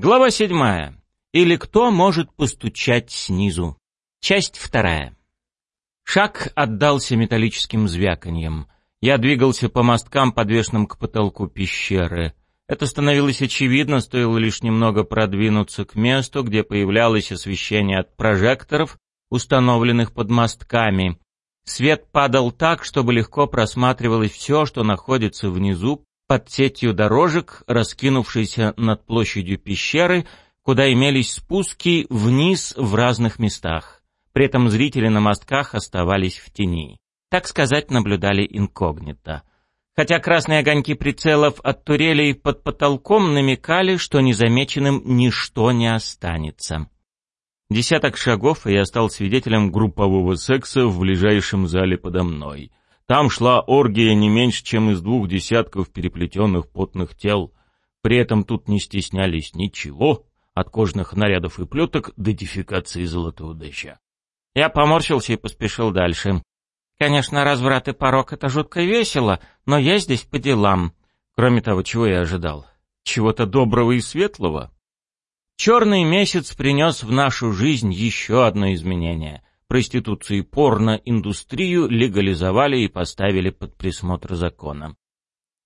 Глава седьмая. Или кто может постучать снизу? Часть вторая. Шаг отдался металлическим звяканьем. Я двигался по мосткам, подвешенным к потолку пещеры. Это становилось очевидно, стоило лишь немного продвинуться к месту, где появлялось освещение от прожекторов, установленных под мостками. Свет падал так, чтобы легко просматривалось все, что находится внизу под сетью дорожек, раскинувшейся над площадью пещеры, куда имелись спуски вниз в разных местах. При этом зрители на мостках оставались в тени. Так сказать, наблюдали инкогнито. Хотя красные огоньки прицелов от турелей под потолком намекали, что незамеченным ничто не останется. Десяток шагов, и я стал свидетелем группового секса в ближайшем зале подо мной. Там шла оргия не меньше, чем из двух десятков переплетенных потных тел. При этом тут не стеснялись ничего, от кожных нарядов и плеток до дефикации золотого дыща. Я поморщился и поспешил дальше. Конечно, разврат и порог — это жутко весело, но я здесь по делам. Кроме того, чего я ожидал? Чего-то доброго и светлого? Черный месяц принес в нашу жизнь еще одно изменение проституцию и порно-индустрию легализовали и поставили под присмотр закона.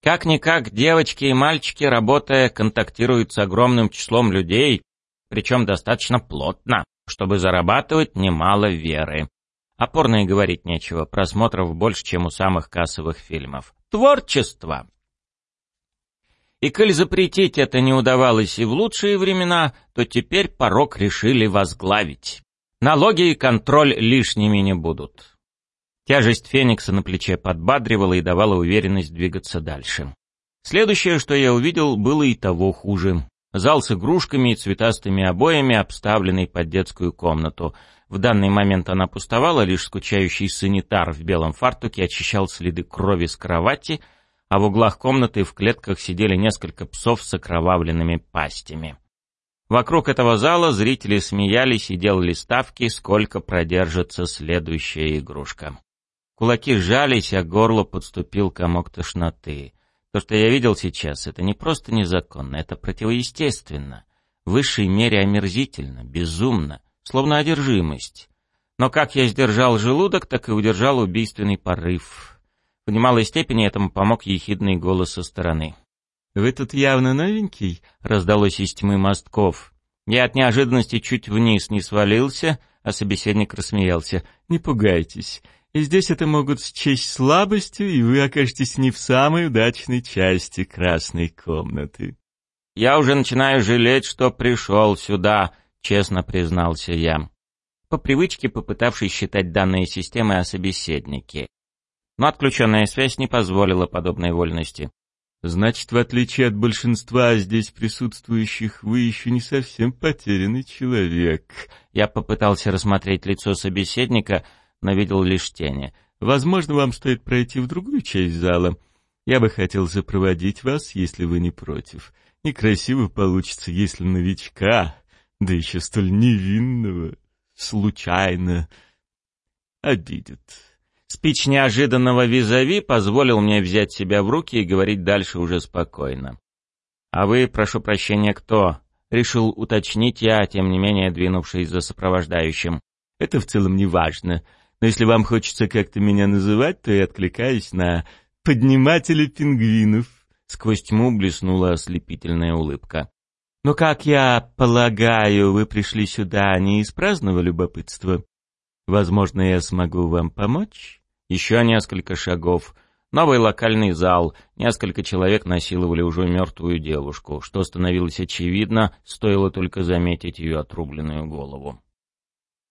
Как-никак девочки и мальчики, работая, контактируют с огромным числом людей, причем достаточно плотно, чтобы зарабатывать немало веры. А порно и говорить нечего, просмотров больше, чем у самых кассовых фильмов. Творчество! И коль запретить это не удавалось и в лучшие времена, то теперь порог решили возглавить. Налоги и контроль лишними не будут. Тяжесть Феникса на плече подбадривала и давала уверенность двигаться дальше. Следующее, что я увидел, было и того хуже. Зал с игрушками и цветастыми обоями, обставленный под детскую комнату. В данный момент она пустовала, лишь скучающий санитар в белом фартуке очищал следы крови с кровати, а в углах комнаты в клетках сидели несколько псов с окровавленными пастями. Вокруг этого зала зрители смеялись и делали ставки, сколько продержится следующая игрушка. Кулаки сжались, а горло подступил комок тошноты. То, что я видел сейчас, это не просто незаконно, это противоестественно. В высшей мере омерзительно, безумно, словно одержимость. Но как я сдержал желудок, так и удержал убийственный порыв. В немалой степени этому помог ехидный голос со стороны. «Вы тут явно новенький?» — раздалось из тьмы мостков. Я от неожиданности чуть вниз не свалился, а собеседник рассмеялся. «Не пугайтесь. И здесь это могут счесть слабостью, и вы окажетесь не в самой удачной части красной комнаты». «Я уже начинаю жалеть, что пришел сюда», — честно признался я. По привычке попытавшись считать данные системы о собеседнике. Но отключенная связь не позволила подобной вольности. Значит, в отличие от большинства здесь присутствующих, вы еще не совсем потерянный человек. Я попытался рассмотреть лицо собеседника, но видел лишь тени. Возможно, вам стоит пройти в другую часть зала. Я бы хотел запроводить вас, если вы не против. Некрасиво получится, если новичка, да еще столь невинного, случайно обидят. Спич неожиданного визави позволил мне взять себя в руки и говорить дальше уже спокойно. «А вы, прошу прощения, кто?» — решил уточнить я, тем не менее двинувшись за сопровождающим. «Это в целом не важно, но если вам хочется как-то меня называть, то я откликаюсь на «поднимателя пингвинов». Сквозь тьму блеснула ослепительная улыбка. «Но, как я полагаю, вы пришли сюда не из праздного любопытства? Возможно, я смогу вам помочь?» Еще несколько шагов. Новый локальный зал. Несколько человек насиловали уже мертвую девушку, что становилось очевидно, стоило только заметить ее отрубленную голову.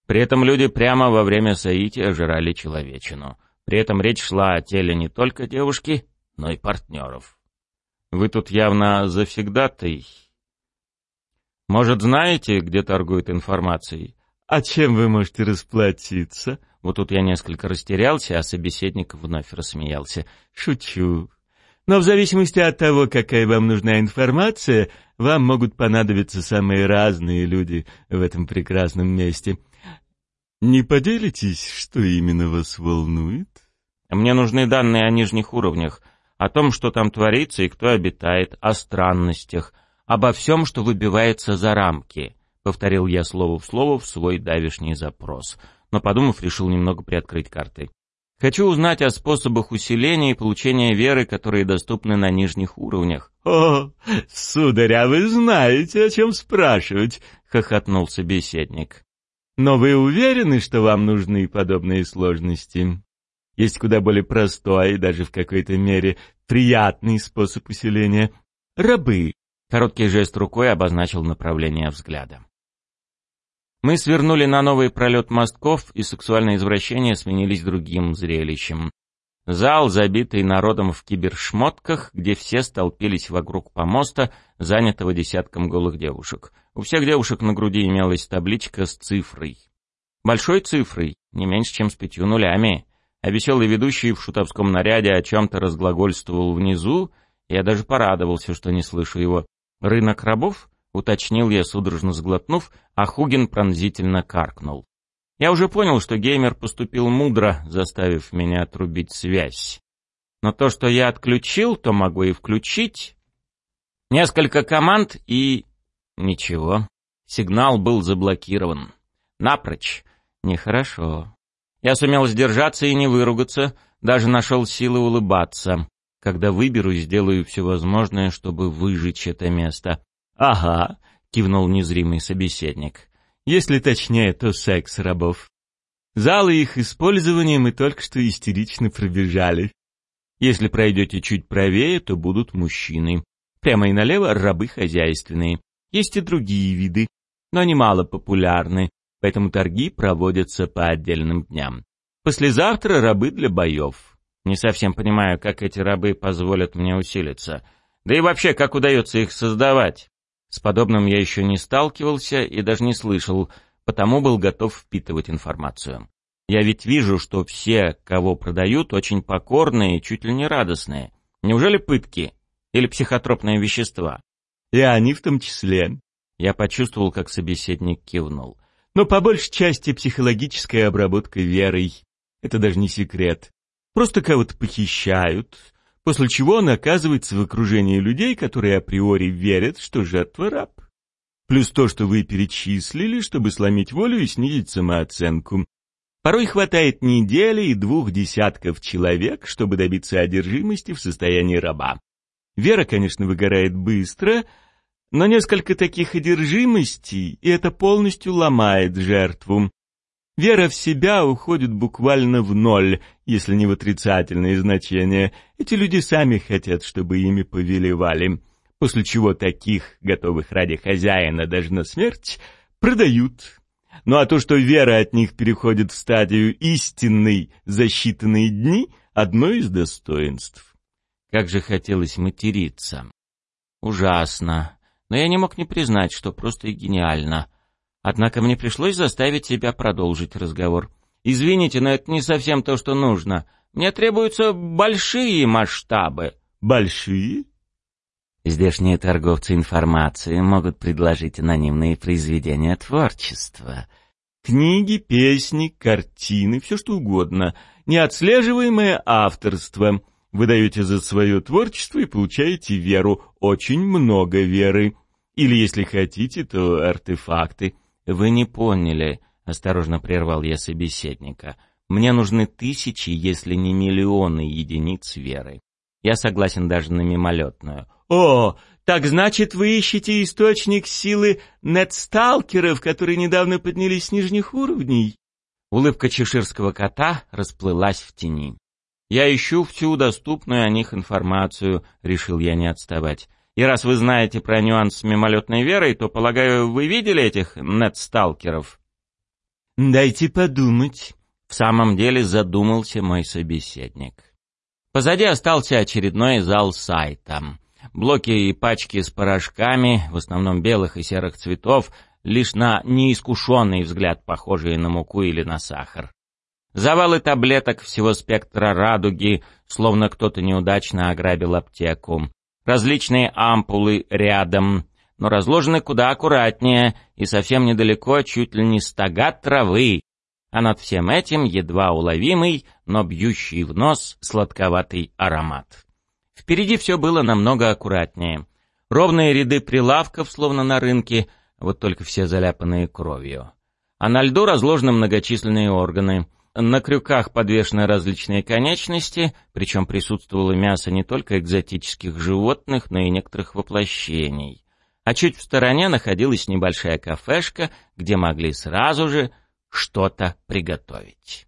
При этом люди прямо во время соития жрали человечину. При этом речь шла о теле не только девушки, но и партнеров. Вы тут явно завсегдатый. Может, знаете, где торгуют информацией? А чем вы можете расплатиться? Вот тут я несколько растерялся, а собеседник вновь рассмеялся. «Шучу. Но в зависимости от того, какая вам нужна информация, вам могут понадобиться самые разные люди в этом прекрасном месте. Не поделитесь, что именно вас волнует?» «Мне нужны данные о нижних уровнях, о том, что там творится и кто обитает, о странностях, обо всем, что выбивается за рамки, повторил я слово в слово в свой давишний запрос, но, подумав, решил немного приоткрыть карты. Хочу узнать о способах усиления и получения веры, которые доступны на нижних уровнях. «О, сударь, а вы знаете, о чем спрашивать?» — хохотнул собеседник. «Но вы уверены, что вам нужны подобные сложности? Есть куда более простой и даже в какой-то мере приятный способ усиления. Рабы». Короткий жест рукой обозначил направление взгляда. Мы свернули на новый пролет мостков, и сексуальные извращения сменились другим зрелищем. Зал, забитый народом в кибершмотках, где все столпились вокруг помоста, занятого десятком голых девушек. У всех девушек на груди имелась табличка с цифрой. Большой цифрой, не меньше, чем с пятью нулями. А веселый ведущий в шутовском наряде о чем-то разглагольствовал внизу, я даже порадовался, что не слышу его. «Рынок рабов?» — уточнил я, судорожно сглотнув, а Хугин пронзительно каркнул. Я уже понял, что геймер поступил мудро, заставив меня отрубить связь. Но то, что я отключил, то могу и включить. Несколько команд и... Ничего. Сигнал был заблокирован. Напрочь. Нехорошо. Я сумел сдержаться и не выругаться, даже нашел силы улыбаться. Когда выберусь, сделаю все возможное, чтобы выжечь это место. «Ага», — кивнул незримый собеседник. «Если точнее, то секс рабов. Залы их использования мы только что истерично пробежали. Если пройдете чуть правее, то будут мужчины. Прямо и налево рабы хозяйственные. Есть и другие виды, но они мало популярны, поэтому торги проводятся по отдельным дням. Послезавтра рабы для боев. Не совсем понимаю, как эти рабы позволят мне усилиться. Да и вообще, как удается их создавать? С подобным я еще не сталкивался и даже не слышал, потому был готов впитывать информацию. Я ведь вижу, что все, кого продают, очень покорные и чуть ли не радостные. Неужели пытки? Или психотропные вещества? И они в том числе. Я почувствовал, как собеседник кивнул. Но по большей части психологическая обработка верой. Это даже не секрет. Просто кого-то похищают, после чего он оказывается в окружении людей, которые априори верят, что жертва раб. Плюс то, что вы перечислили, чтобы сломить волю и снизить самооценку. Порой хватает недели и двух десятков человек, чтобы добиться одержимости в состоянии раба. Вера, конечно, выгорает быстро, но несколько таких одержимостей, и это полностью ломает жертву. Вера в себя уходит буквально в ноль, если не в отрицательные значения. Эти люди сами хотят, чтобы ими повелевали. После чего таких, готовых ради хозяина даже на смерть, продают. Ну а то, что вера от них переходит в стадию истинной за считанные дни, одно из достоинств. Как же хотелось материться. Ужасно. Но я не мог не признать, что просто и гениально — Однако мне пришлось заставить себя продолжить разговор. «Извините, но это не совсем то, что нужно. Мне требуются большие масштабы». «Большие?» Здешние торговцы информации могут предложить анонимные произведения творчества. Книги, песни, картины, все что угодно. Неотслеживаемое авторство. Вы даете за свое творчество и получаете веру. Очень много веры. Или, если хотите, то артефакты. «Вы не поняли», — осторожно прервал я собеседника. «Мне нужны тысячи, если не миллионы единиц веры. Я согласен даже на мимолетную». «О, так значит, вы ищете источник силы нетсталкеров, которые недавно поднялись с нижних уровней?» Улыбка чеширского кота расплылась в тени. «Я ищу всю доступную о них информацию», — решил я не отставать. И раз вы знаете про нюанс с мимолетной верой, то, полагаю, вы видели этих нетсталкеров? Дайте подумать. В самом деле задумался мой собеседник. Позади остался очередной зал сайта. Блоки и пачки с порошками, в основном белых и серых цветов, лишь на неискушенный взгляд похожие на муку или на сахар. Завалы таблеток всего спектра радуги, словно кто-то неудачно ограбил аптеку различные ампулы рядом, но разложены куда аккуратнее и совсем недалеко чуть ли не стога травы, а над всем этим едва уловимый, но бьющий в нос сладковатый аромат. Впереди все было намного аккуратнее. Ровные ряды прилавков, словно на рынке, вот только все заляпанные кровью. А на льду разложены многочисленные органы. На крюках подвешены различные конечности, причем присутствовало мясо не только экзотических животных, но и некоторых воплощений. А чуть в стороне находилась небольшая кафешка, где могли сразу же что-то приготовить.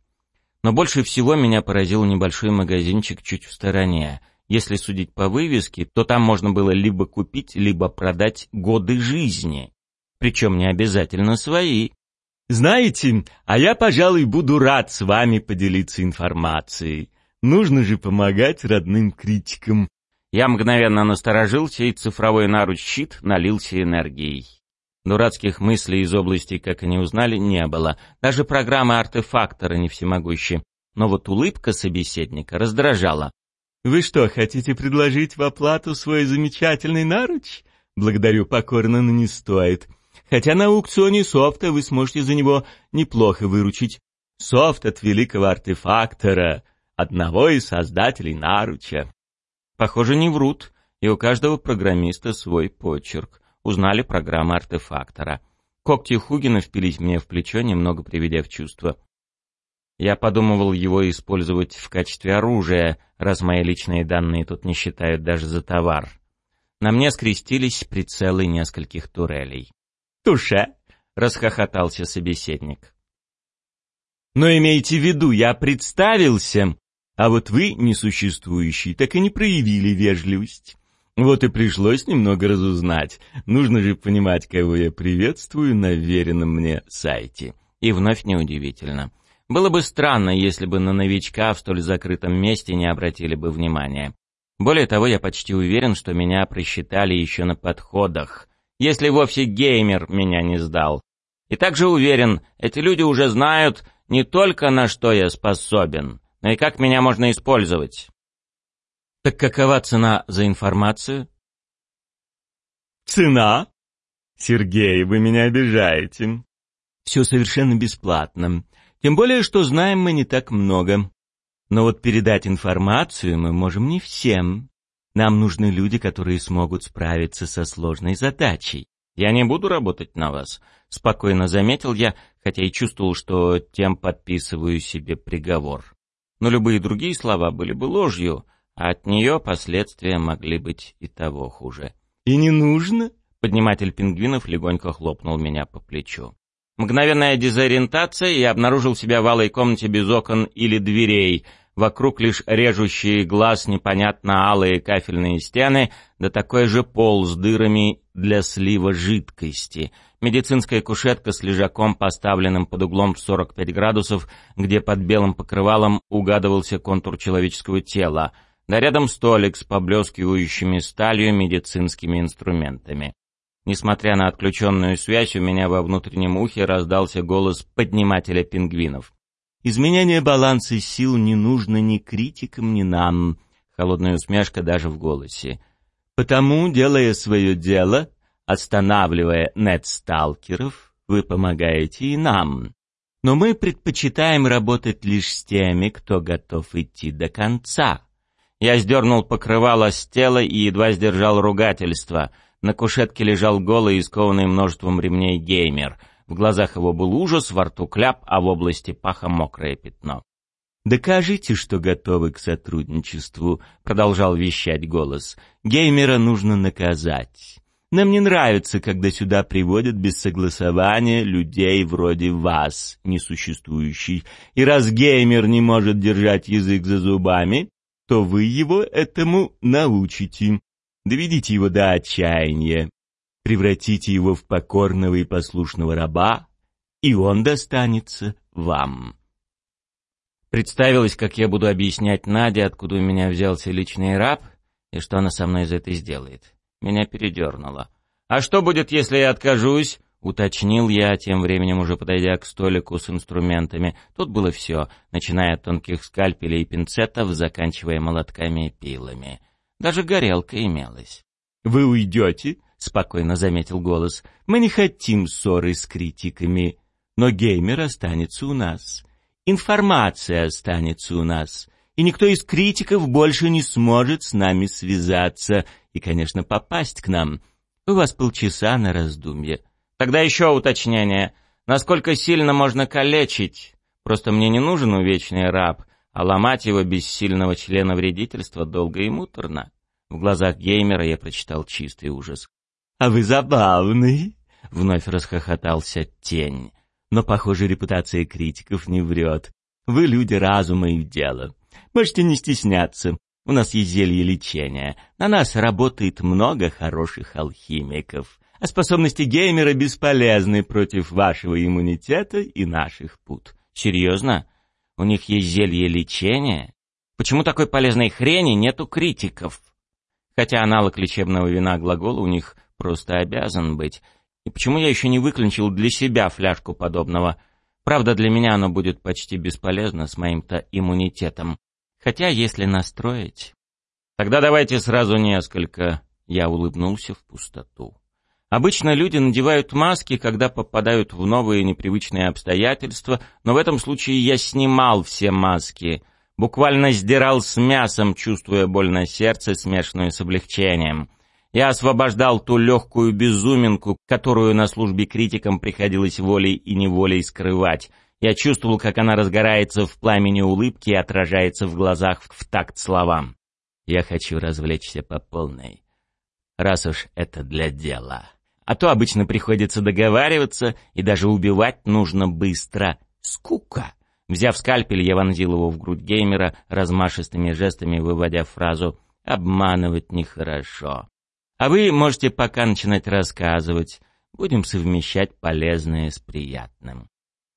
Но больше всего меня поразил небольшой магазинчик чуть в стороне. Если судить по вывеске, то там можно было либо купить, либо продать годы жизни. Причем не обязательно свои. Знаете, а я, пожалуй, буду рад с вами поделиться информацией. Нужно же помогать родным критикам. Я мгновенно насторожился, и цифровой наруч-щит налился энергией. Дурацких мыслей из области, как они узнали, не было. Даже программа артефактора не всемогущи. Но вот улыбка собеседника раздражала. «Вы что, хотите предложить в оплату свой замечательный наруч?» «Благодарю покорно, но не стоит. Хотя на аукционе софта вы сможете за него неплохо выручить. Софт от великого артефактора, одного из создателей наруча». Похоже, не врут, и у каждого программиста свой почерк узнали программы артефактора. Когти Хугина впились мне в плечо, немного приведя в чувство. Я подумывал его использовать в качестве оружия, раз мои личные данные тут не считают даже за товар. На мне скрестились прицелы нескольких турелей. «Туше!» — расхохотался собеседник. «Но имейте в виду, я представился, а вот вы, несуществующий, так и не проявили вежливость. Вот и пришлось немного разузнать. Нужно же понимать, кого я приветствую на веренном мне сайте. И вновь неудивительно. Было бы странно, если бы на новичка в столь закрытом месте не обратили бы внимания. Более того, я почти уверен, что меня просчитали еще на подходах, если вовсе геймер меня не сдал. И также уверен, эти люди уже знают не только на что я способен, но и как меня можно использовать. Так какова цена за информацию? Цена? Сергей, вы меня обижаете. Все совершенно бесплатно. Тем более, что знаем мы не так много. Но вот передать информацию мы можем не всем. Нам нужны люди, которые смогут справиться со сложной задачей. Я не буду работать на вас, спокойно заметил я, хотя и чувствовал, что тем подписываю себе приговор. Но любые другие слова были бы ложью, а от нее последствия могли быть и того хуже. «И не нужно?» — подниматель пингвинов легонько хлопнул меня по плечу. Мгновенная дезориентация, и обнаружил себя в алой комнате без окон или дверей. Вокруг лишь режущие глаз непонятно алые кафельные стены, да такой же пол с дырами для слива жидкости — медицинская кушетка с лежаком, поставленным под углом в 45 градусов, где под белым покрывалом угадывался контур человеческого тела, да рядом столик с поблескивающими сталью медицинскими инструментами. Несмотря на отключенную связь, у меня во внутреннем ухе раздался голос поднимателя пингвинов. «Изменение баланса сил не нужно ни критикам, ни нам», — холодная усмешка даже в голосе. «Потому, делая свое дело, Останавливая нет-сталкеров, вы помогаете и нам. Но мы предпочитаем работать лишь с теми, кто готов идти до конца. Я сдернул покрывало с тела и едва сдержал ругательство. На кушетке лежал голый и скованный множеством ремней геймер. В глазах его был ужас, во рту кляп, а в области паха мокрое пятно. «Докажите, что готовы к сотрудничеству», — продолжал вещать голос. «Геймера нужно наказать. Нам не нравится, когда сюда приводят без согласования людей вроде вас, несуществующих. И раз геймер не может держать язык за зубами, то вы его этому научите. Доведите его до отчаяния. Превратите его в покорного и послушного раба, и он достанется вам. Представилось, как я буду объяснять Наде, откуда у меня взялся личный раб, и что она со мной из этой сделает. Меня передернуло. «А что будет, если я откажусь?» — уточнил я, тем временем уже подойдя к столику с инструментами. Тут было все, начиная от тонких скальпелей и пинцетов, заканчивая молотками и пилами. Даже горелка имелась. «Вы уйдете?» — спокойно заметил голос. «Мы не хотим ссоры с критиками, но геймер останется у нас. Информация останется у нас и никто из критиков больше не сможет с нами связаться, и, конечно, попасть к нам. У вас полчаса на раздумье. Тогда еще уточнение. Насколько сильно можно калечить? Просто мне не нужен увечный раб, а ломать его без сильного члена вредительства долго и муторно. В глазах геймера я прочитал чистый ужас. «А вы забавный!» — вновь расхохотался тень. «Но, похоже, репутация критиков не врет. Вы люди разума и дела. Можете не стесняться. У нас есть зелье лечения. На нас работает много хороших алхимиков. А способности геймера бесполезны против вашего иммунитета и наших пут. Серьезно? У них есть зелье лечения? Почему такой полезной хрени нету критиков? Хотя аналог лечебного вина глагола у них просто обязан быть. И почему я еще не выключил для себя фляжку подобного? Правда, для меня оно будет почти бесполезно с моим-то иммунитетом. Хотя, если настроить... Тогда давайте сразу несколько. Я улыбнулся в пустоту. Обычно люди надевают маски, когда попадают в новые непривычные обстоятельства, но в этом случае я снимал все маски. Буквально сдирал с мясом, чувствуя боль на сердце, смешанную с облегчением. Я освобождал ту легкую безуминку, которую на службе критикам приходилось волей и неволей скрывать — я чувствовал, как она разгорается в пламени улыбки и отражается в глазах в такт словам. Я хочу развлечься по полной. Раз уж это для дела. А то обычно приходится договариваться, и даже убивать нужно быстро. Скука. Взяв скальпель, я вонзил его в грудь геймера, размашистыми жестами выводя фразу «обманывать нехорошо». А вы можете пока начинать рассказывать. Будем совмещать полезное с приятным.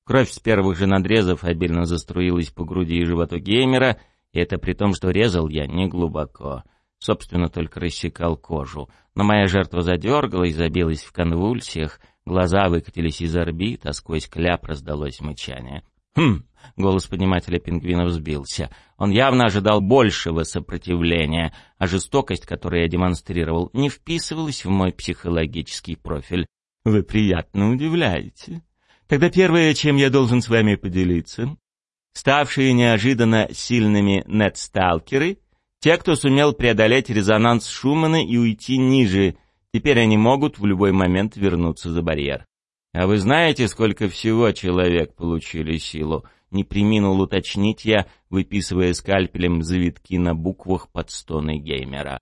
Кровь с первых же надрезов обильно заструилась по груди и животу геймера, и это при том, что резал я не глубоко. Собственно, только рассекал кожу. Но моя жертва задергалась, забилась в конвульсиях, глаза выкатились из орбит, а сквозь кляп раздалось мычание. «Хм!» — голос поднимателя пингвинов сбился. Он явно ожидал большего сопротивления, а жестокость, которую я демонстрировал, не вписывалась в мой психологический профиль. «Вы приятно удивляете. Тогда первое, чем я должен с вами поделиться, ставшие неожиданно сильными нетсталкеры, те, кто сумел преодолеть резонанс Шумана и уйти ниже, теперь они могут в любой момент вернуться за барьер. А вы знаете, сколько всего человек получили силу? Не приминул уточнить я, выписывая скальпелем завитки на буквах под стоны геймера.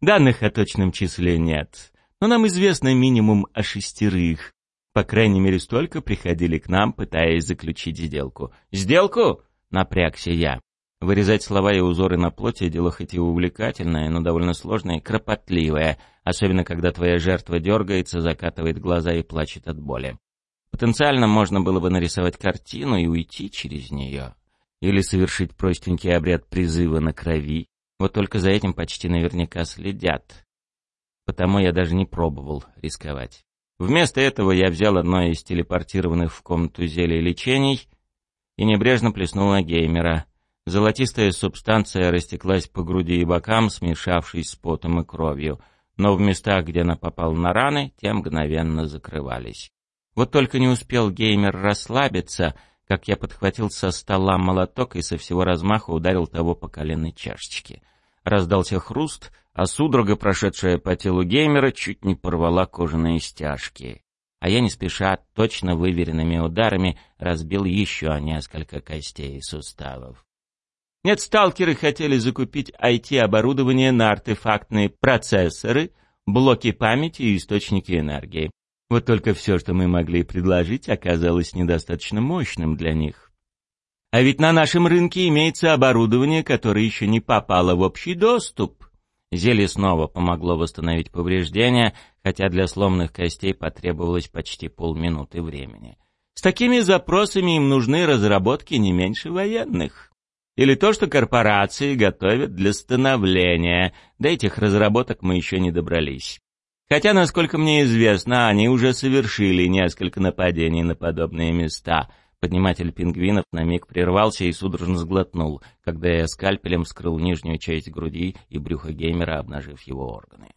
Данных о точном числе нет, но нам известно минимум о шестерых, по крайней мере, столько приходили к нам, пытаясь заключить сделку. «Сделку?» — напрягся я. Вырезать слова и узоры на плоти — дело хоть и увлекательное, но довольно сложное и кропотливое, особенно когда твоя жертва дергается, закатывает глаза и плачет от боли. Потенциально можно было бы нарисовать картину и уйти через нее. Или совершить простенький обряд призыва на крови. Вот только за этим почти наверняка следят. Потому я даже не пробовал рисковать. Вместо этого я взял одно из телепортированных в комнату зелий лечений и небрежно плеснул на геймера. Золотистая субстанция растеклась по груди и бокам, смешавшись с потом и кровью, но в местах, где она попала на раны, те мгновенно закрывались. Вот только не успел геймер расслабиться, как я подхватил со стола молоток и со всего размаха ударил того по коленной чашечке. Раздался хруст, а судорога, прошедшая по телу геймера, чуть не порвала кожаные стяжки. А я не спеша, точно выверенными ударами, разбил еще несколько костей и суставов. Нет, сталкеры хотели закупить IT-оборудование на артефактные процессоры, блоки памяти и источники энергии. Вот только все, что мы могли предложить, оказалось недостаточно мощным для них. А ведь на нашем рынке имеется оборудование, которое еще не попало в общий доступ. Зелье снова помогло восстановить повреждения, хотя для сломанных костей потребовалось почти полминуты времени. С такими запросами им нужны разработки не меньше военных. Или то, что корпорации готовят для становления. До этих разработок мы еще не добрались. Хотя, насколько мне известно, они уже совершили несколько нападений на подобные места — Подниматель пингвинов на миг прервался и судорожно сглотнул, когда я скальпелем вскрыл нижнюю часть груди и брюха геймера, обнажив его органы.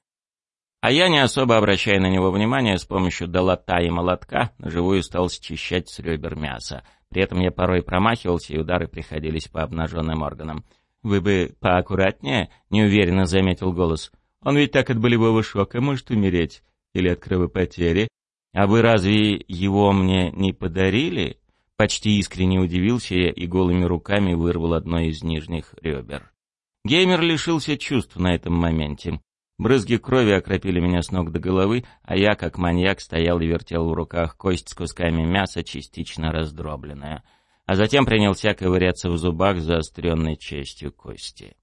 А я, не особо обращая на него внимания, с помощью долота и молотка наживую стал счищать с ребер мясо. При этом я порой промахивался, и удары приходились по обнаженным органам. «Вы бы поаккуратнее?» — неуверенно заметил голос. Он ведь так от болевого шока может умереть или от кровопотери. А вы разве его мне не подарили? Почти искренне удивился я и голыми руками вырвал одно из нижних ребер. Геймер лишился чувств на этом моменте. Брызги крови окропили меня с ног до головы, а я, как маньяк, стоял и вертел в руках кость с кусками мяса, частично раздробленная. А затем принялся ковыряться в зубах заостренной частью кости.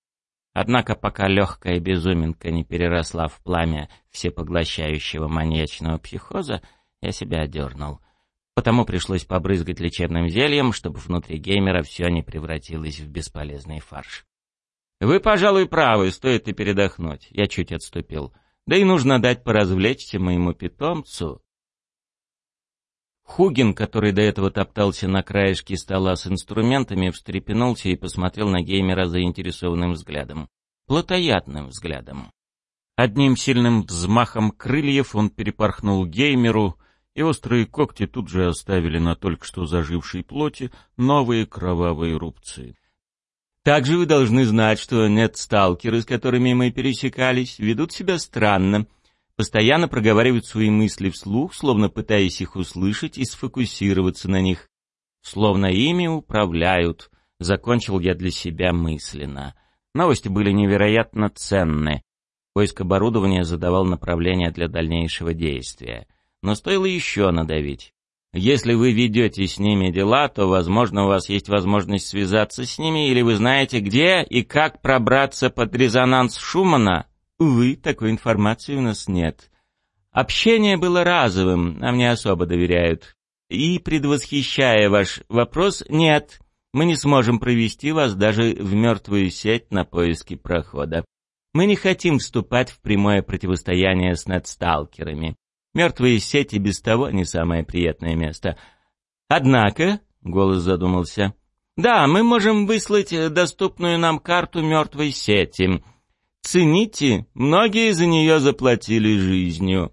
Однако пока легкая безуминка не переросла в пламя всепоглощающего маньячного психоза, я себя одернул. Потому пришлось побрызгать лечебным зельем, чтобы внутри геймера все не превратилось в бесполезный фарш. «Вы, пожалуй, правы, стоит и передохнуть». Я чуть отступил. «Да и нужно дать поразвлечься моему питомцу». Хугин, который до этого топтался на краешке стола с инструментами, встрепенулся и посмотрел на геймера заинтересованным взглядом. Плотоядным взглядом. Одним сильным взмахом крыльев он перепорхнул геймеру, и острые когти тут же оставили на только что зажившей плоти новые кровавые рубцы. Также вы должны знать, что нет-сталкеры, с которыми мы пересекались, ведут себя странно, постоянно проговаривают свои мысли вслух, словно пытаясь их услышать и сфокусироваться на них. Словно ими управляют, закончил я для себя мысленно. Новости были невероятно ценны. Поиск оборудования задавал направление для дальнейшего действия. Но стоило еще надавить. Если вы ведете с ними дела, то, возможно, у вас есть возможность связаться с ними, или вы знаете, где и как пробраться под резонанс Шумана. Увы, такой информации у нас нет. Общение было разовым, нам не особо доверяют. И, предвосхищая ваш вопрос, нет, мы не сможем провести вас даже в мертвую сеть на поиски прохода. Мы не хотим вступать в прямое противостояние с надсталкерами. Мертвые сети без того не самое приятное место. Однако, — голос задумался, — да, мы можем выслать доступную нам карту мертвой сети. Цените, многие за нее заплатили жизнью.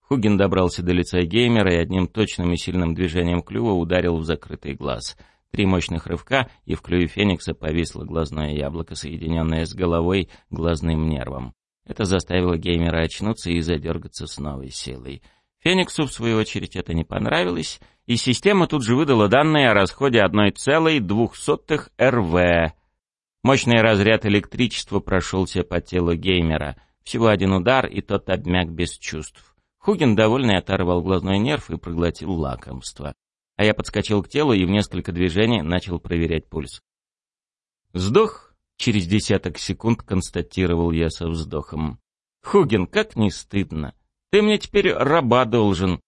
Хугин добрался до лица геймера и одним точным и сильным движением клюва ударил в закрытый глаз. Три мощных рывка, и в клюве Феникса повисло глазное яблоко, соединенное с головой глазным нервом. Это заставило геймера очнуться и задергаться с новой силой. Фениксу, в свою очередь, это не понравилось, и система тут же выдала данные о расходе 1,02 РВ. Мощный разряд электричества прошелся по телу геймера. Всего один удар, и тот обмяк без чувств. Хугин, довольный, оторвал глазной нерв и проглотил лакомство. А я подскочил к телу и в несколько движений начал проверять пульс. Сдох Через десяток секунд констатировал я со вздохом. «Хугин, как не стыдно! Ты мне теперь раба должен!»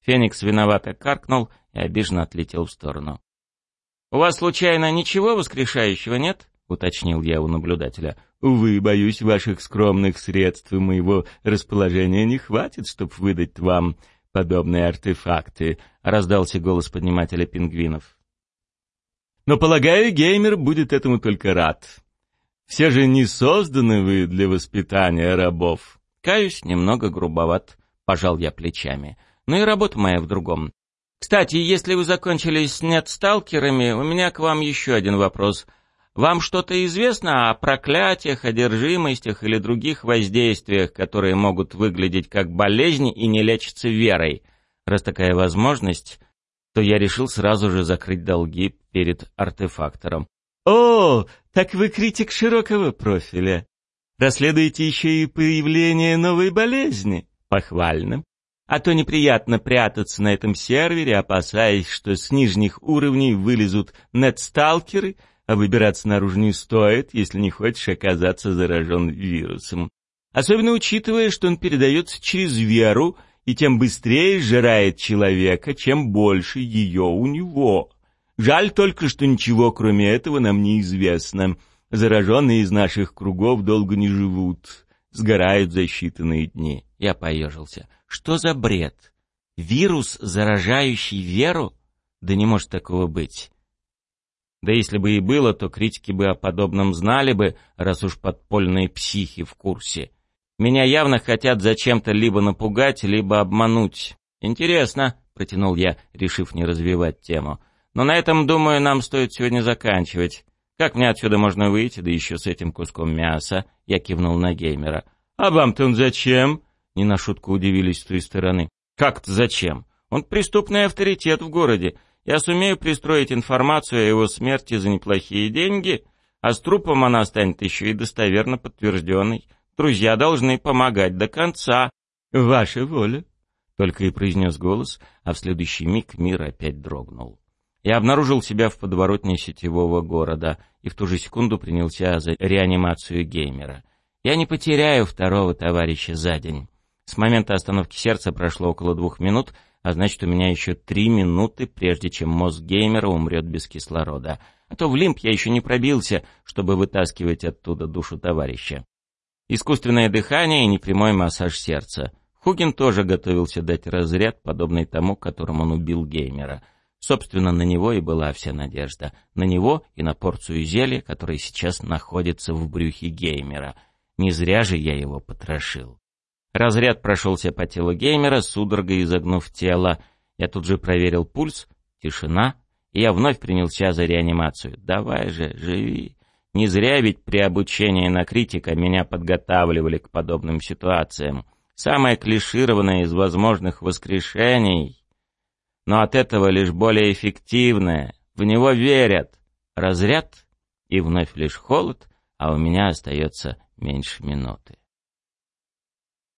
Феникс виновато каркнул и обиженно отлетел в сторону. «У вас, случайно, ничего воскрешающего нет?» — уточнил я у наблюдателя. «Увы, боюсь, ваших скромных средств и моего расположения не хватит, чтобы выдать вам подобные артефакты», — раздался голос поднимателя пингвинов. «Но, полагаю, геймер будет этому только рад. Все же не созданы вы для воспитания рабов. Каюсь, немного грубоват, пожал я плечами. Но ну и работа моя в другом. Кстати, если вы закончили с нет-сталкерами, у меня к вам еще один вопрос. Вам что-то известно о проклятиях, одержимостях или других воздействиях, которые могут выглядеть как болезни и не лечатся верой? Раз такая возможность, то я решил сразу же закрыть долги перед артефактором. «О, так вы критик широкого профиля. Расследуете еще и появление новой болезни. Похвально. А то неприятно прятаться на этом сервере, опасаясь, что с нижних уровней вылезут нетсталкеры, а выбираться наружу не стоит, если не хочешь оказаться заражен вирусом. Особенно учитывая, что он передается через веру и тем быстрее сжирает человека, чем больше ее у него. Жаль только, что ничего кроме этого нам не известно. Зараженные из наших кругов долго не живут, сгорают за считанные дни. Я поежился. Что за бред? Вирус, заражающий веру? Да не может такого быть. Да если бы и было, то критики бы о подобном знали бы, раз уж подпольные психи в курсе. Меня явно хотят зачем-то либо напугать, либо обмануть. Интересно, протянул я, решив не развивать тему. Но на этом, думаю, нам стоит сегодня заканчивать. Как мне отсюда можно выйти, да еще с этим куском мяса?» Я кивнул на геймера. «А вам-то он зачем?» — не на шутку удивились с той стороны. «Как-то зачем? Он преступный авторитет в городе. Я сумею пристроить информацию о его смерти за неплохие деньги, а с трупом она станет еще и достоверно подтвержденной. Друзья должны помогать до конца». «Ваша воля», — только и произнес голос, а в следующий миг мир опять дрогнул. Я обнаружил себя в подворотне сетевого города и в ту же секунду принялся за реанимацию геймера. Я не потеряю второго товарища за день. С момента остановки сердца прошло около двух минут, а значит, у меня еще три минуты, прежде чем мозг геймера умрет без кислорода. А то в лимб я еще не пробился, чтобы вытаскивать оттуда душу товарища. Искусственное дыхание и непрямой массаж сердца. Хугин тоже готовился дать разряд, подобный тому, которым он убил геймера. Собственно, на него и была вся надежда. На него и на порцию зелья, которая сейчас находится в брюхе геймера. Не зря же я его потрошил. Разряд прошелся по телу геймера, судорогой изогнув тело. Я тут же проверил пульс, тишина, и я вновь принялся за реанимацию. «Давай же, живи!» Не зря ведь при обучении на критика меня подготавливали к подобным ситуациям. Самое клишированное из возможных воскрешений, но от этого лишь более эффективное. В него верят. Разряд, и вновь лишь холод, а у меня остается меньше минуты.